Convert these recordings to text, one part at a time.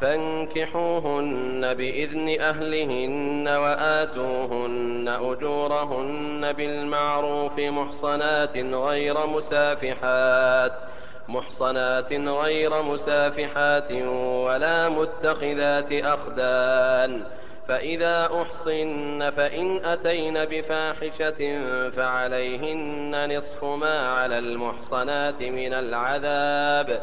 فانكحوهن بإذن أهلهن وآتوهن أجورهن بالمعروف محصنات غير مسافحات ولا متخذات أخدان. فإذا أحصن فإن أتين بفاحشة فعليهن نصف ما على المحصنات من العذاب.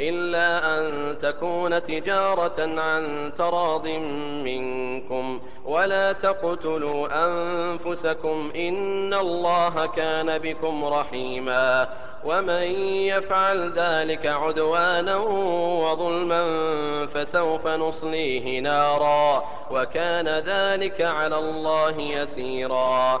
إلا أن تكون تجارة عن تراض منكم. ولا تقتلوا أنفسكم إن الله كان بكم رحيما. ومن يفعل ذلك عدوانا وظلما فسوف نصليه نارا. وكان ذلك على الله يسيرا.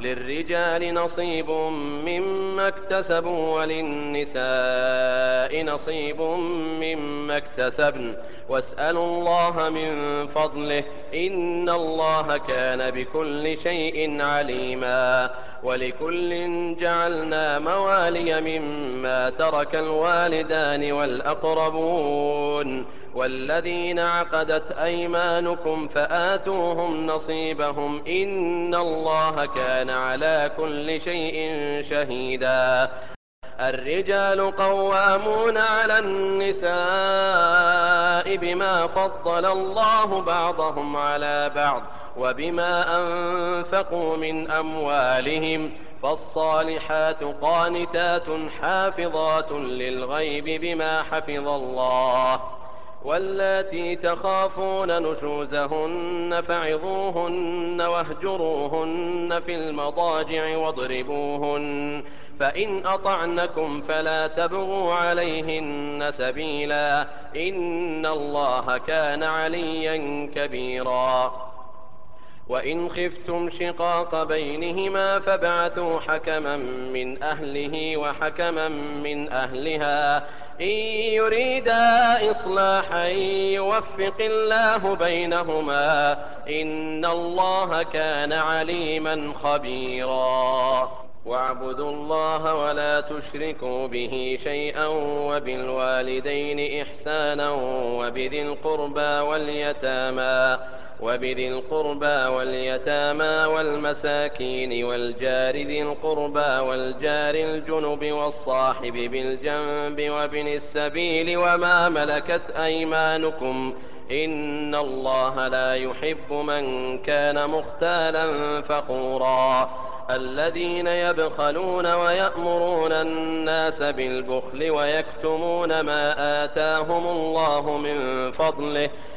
للرجال نصيب مما اكتسبوا وللنساء نصيب مما اكتسبن. واسألوا الله من فضله إن الله كان بكل شيء عليما. ولكل جعلنا موالي مما ترك الوالدان والأقربون. والذين عقدت أيمانكم فآتوهم نصيبهم إن الله كان على كل شيء شهيدا. الرجال قوامون على النساء بما فضل الله بعضهم على بعض وبما أنفقوا من أموالهم. فالصالحات قانتات حافظات للغيب بما حفظ الله. واللاتي تخافون نشوزهن فعظوهن واهجروهن في المضاجع واضربوهن فإن أطعنكم فلا تبغوا عليهن سبيلا إن الله كان عليا كبيرا. وإن خفتم شقاق بينهما فابعثوا حكما من أهله وحكما من أهلها إن يريدا إصلاحا يوفق الله بينهما إن الله كان عليما خبيرا. واعبدوا الله ولا تشركوا به شيئا وبالوالدين إحسانا وبذي القربى واليتامى وبذي القربى واليتامى والمساكين والجار ذي القربى والجار الجنب والصاحب بالجنب وابن السبيل وما ملكت أيمانكم إن الله لا يحب من كان مختالا فخورا الذين يبخلون ويأمرون الناس بالبخل ويكتمون ما آتاهم الله من فضله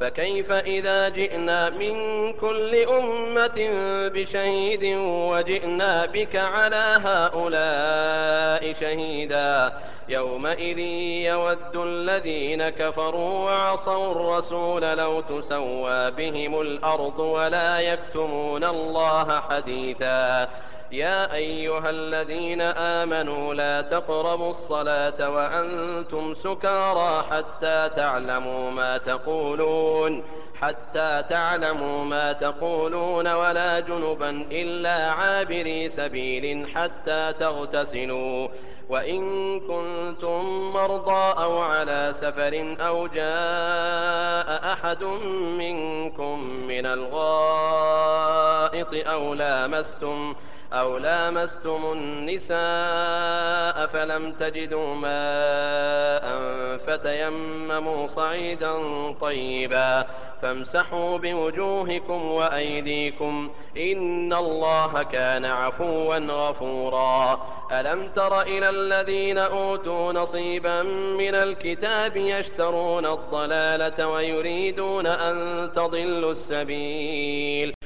فكيف إذا جئنا من كل أمة بشهيد وجئنا بك على هؤلاء شهيدا؟ يومئذ يود الذين كفروا وعصوا الرسول لو تسوى بهم الأرض ولا يكتمون الله حديثا. يا أيها الذين آمنوا لا تقربوا الصلاة وأنتم سكارى حتى تعلموا ما تقولون حتى تعلموا ما تقولون ولا جنبا إلا عابري سبيل حتى تغتسلوا. وإن كنتم مرضى أو على سفر أو جاء أحد منكم من الغائط أو لامستم أو لامستم النساء فلم تجدوا ماء فتيمموا صعيدا طيبا فامسحوا بوجوهكم وأيديكم إن الله كان عفوا غفورا. ألم تر إلى الذين أوتوا نصيبا من الكتاب يشترون الضلالة ويريدون أن تضلوا السبيل؟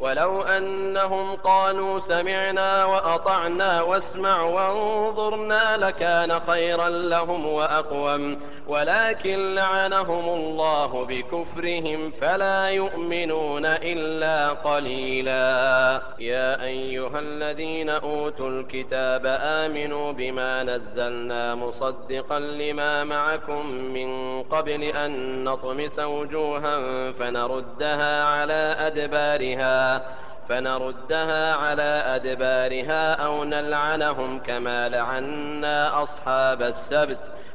ولو أنهم قالوا سمعنا وأطعنا واسمع وانظرنا لكان خيرا لهم وأقوم. ولكن لعنهم الله بكفرهم فلا يؤمنون إلا قليلا. يا أيها الذين أوتوا الكتاب آمنوا بما نزلنا مصدقا لما معكم من قبل أن نطمس وجوها فنردها على أدبارها فنردها على أدبارها أو نلعنهم كما لعنا أصحاب السبت.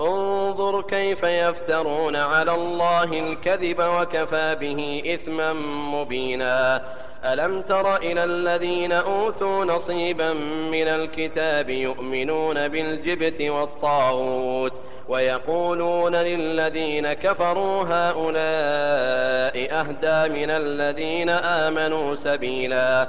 انظر كيف يفترون على الله الكذب وكفى به إثما مبينا. ألم تر إلى الذين أوتوا نصيبا من الكتاب يؤمنون بالجبت والطاغوت ويقولون للذين كفروا هؤلاء أهدى من الذين آمنوا سبيلا.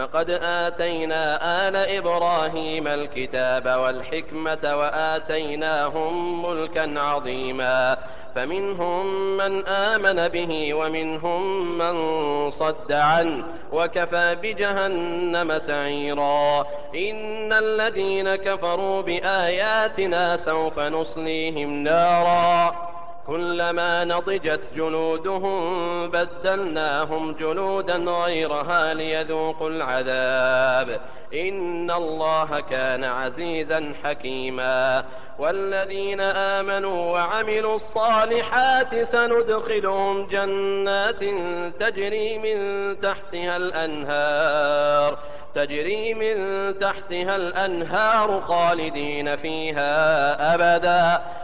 فقد آتينا آل إبراهيم الكتاب والحكمة وآتيناهم ملكا عظيما. فمنهم من آمن به ومنهم من صد عنه وكفى بجهنم سعيرا. إن الذين كفروا بآياتنا سوف نصليهم نارا. كلما نضجت جلودهم بدلناهم جلودا غيرها ليذوقوا العذاب. إن الله كان عزيزا حكيما. والذين آمنوا وعملوا الصالحات سندخلهم جنات تجري من تحتها الأنهار تجري من تحتها الأنهار خالدين فيها أبدا.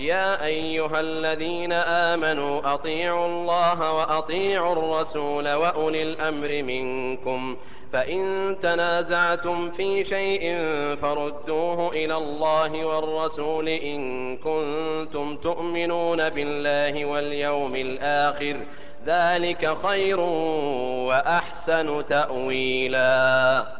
يا أيها الذين آمنوا أطيعوا الله وأطيعوا الرسول وأولي الأمر منكم فإن تنازعتم في شيء فردوه إلى الله والرسول إن كنتم تؤمنون بالله واليوم الآخر ذلك خير وأحسن تأويلا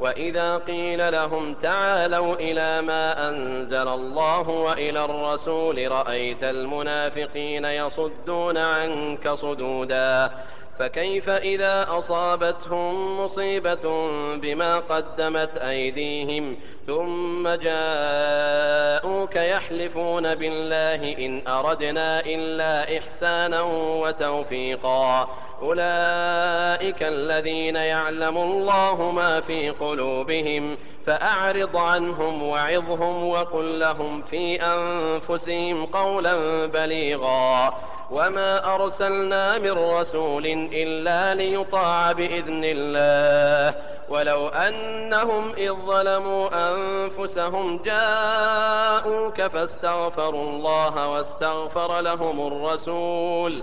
وإذا قيل لهم تعالوا إلى ما أنزل الله وإلى الرسول رأيت المنافقين يصدون عنك صدودا فكيف إذا أصابتهم مصيبة بما قدمت أيديهم ثم جاءوك يحلفون بالله إن أردنا إلا إحسانا وتوفيقا أولئك الذين يعلم الله ما في قلوبهم فأعرض عنهم وعظهم وقل لهم في أنفسهم قولا بليغا وما أرسلنا من رسول إلا ليطاع بإذن الله ولو أنهم إذ ظلموا أنفسهم جاءوك فاستغفروا الله واستغفر لهم الرسول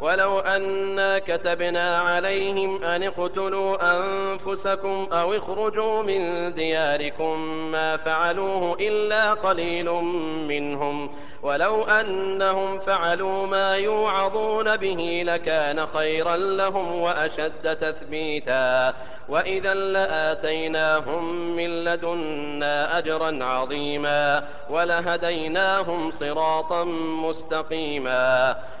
ولو أنا كتبنا عليهم أن اقتلوا أنفسكم أو اخرجوا من دياركم ما فعلوه إلا قليل منهم ولو أنهم فعلوا ما يوعظون به لكان خيرا لهم وأشد تثبيتا وإذا لآتيناهم من لدنا أجرا عظيما ولهديناهم صراطا مستقيما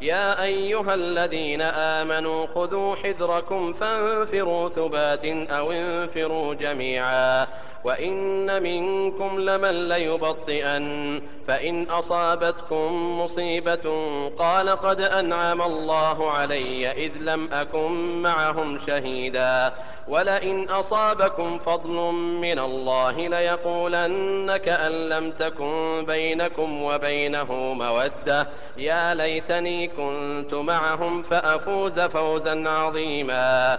يا أيها الذين آمنوا خذوا حذركم فانفروا ثبات أو انفروا جميعا. وإن منكم لمن ليبطئن فإن أصابتكم مصيبة قال قد أنعم الله علي إذ لم أكن معهم شهيدا ولئن أصابكم فضل من الله ليقولن كأن لم تكن بينكم وبينه مودة يا ليتني كنت معهم فأفوز فوزا عظيما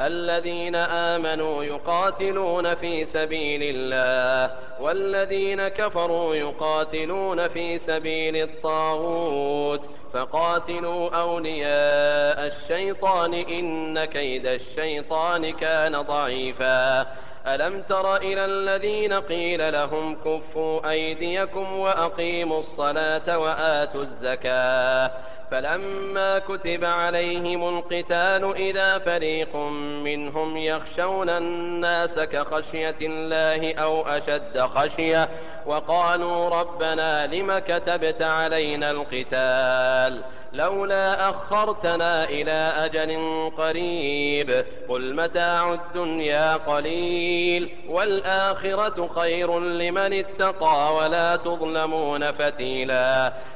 الذين آمنوا يقاتلون في سبيل الله والذين كفروا يقاتلون في سبيل الطاغوت. فقاتلوا أولياء الشيطان إن كيد الشيطان كان ضعيفا. ألم تر إلى الذين قيل لهم كفوا أيديكم وأقيموا الصلاة وآتوا الزكاة؟ فلما كتب عليهم القتال إذا فريق منهم يخشون الناس كخشية الله أو أشد خشية وقالوا ربنا لم كتبت علينا القتال لولا أخرتنا إلى أجل قريب قل متاع الدنيا قليل والآخرة خير لمن اتقى ولا تظلمون فتيلا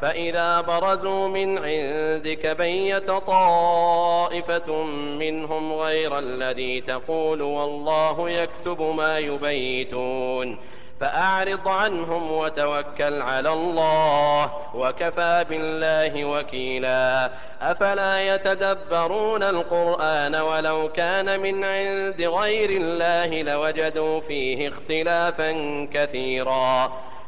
فإذا برزوا من عندك بيت طائفة منهم غير الذي تقول والله يكتب ما يبيتون فأعرض عنهم وتوكل على الله وكفى بالله وكيلا أفلا يتدبرون القرآن ولو كان من عند غير الله لوجدوا فيه اختلافا كثيرا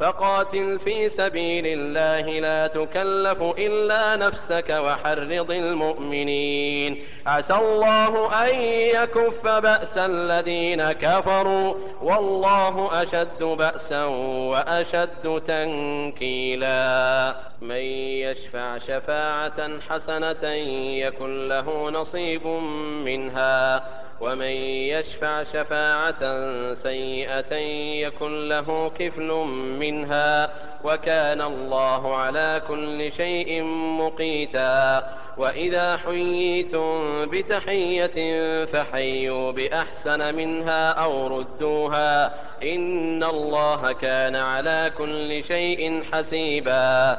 فقاتل في سبيل الله لا تكلف إلا نفسك وحرض المؤمنين. عسى الله أن يكف بأس الذين كفروا. والله أشد بأسا وأشد تنكيلا. من يشفع شفاعة حسنة يكن له نصيب منها. ومن يشفع شفاعة سيئة يكن له كفل منها وكان الله على كل شيء مقيتا. وإذا حييتم بتحية فحيوا بأحسن منها أو ردوها إن الله كان على كل شيء حسيبا.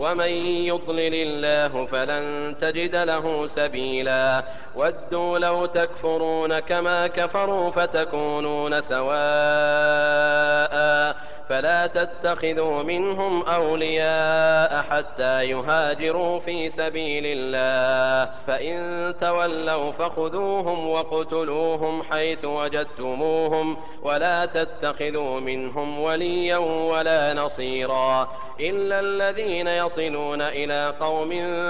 ومن يضلل الله فلن تجد له سبيلا. ودوا لو تكفرون كما كفروا فتكونون سواء. فلا تتخذوا منهم أولياء حتى يهاجروا في سبيل الله. فإن تولوا فخذوهم وقتلوهم حيث وجدتموهم ولا تتخذوا منهم وليا ولا نصيرا إلا الذين يصلون إلى قوم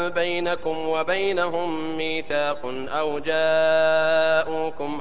بينكم وبينهم ميثاق أو جاءوكم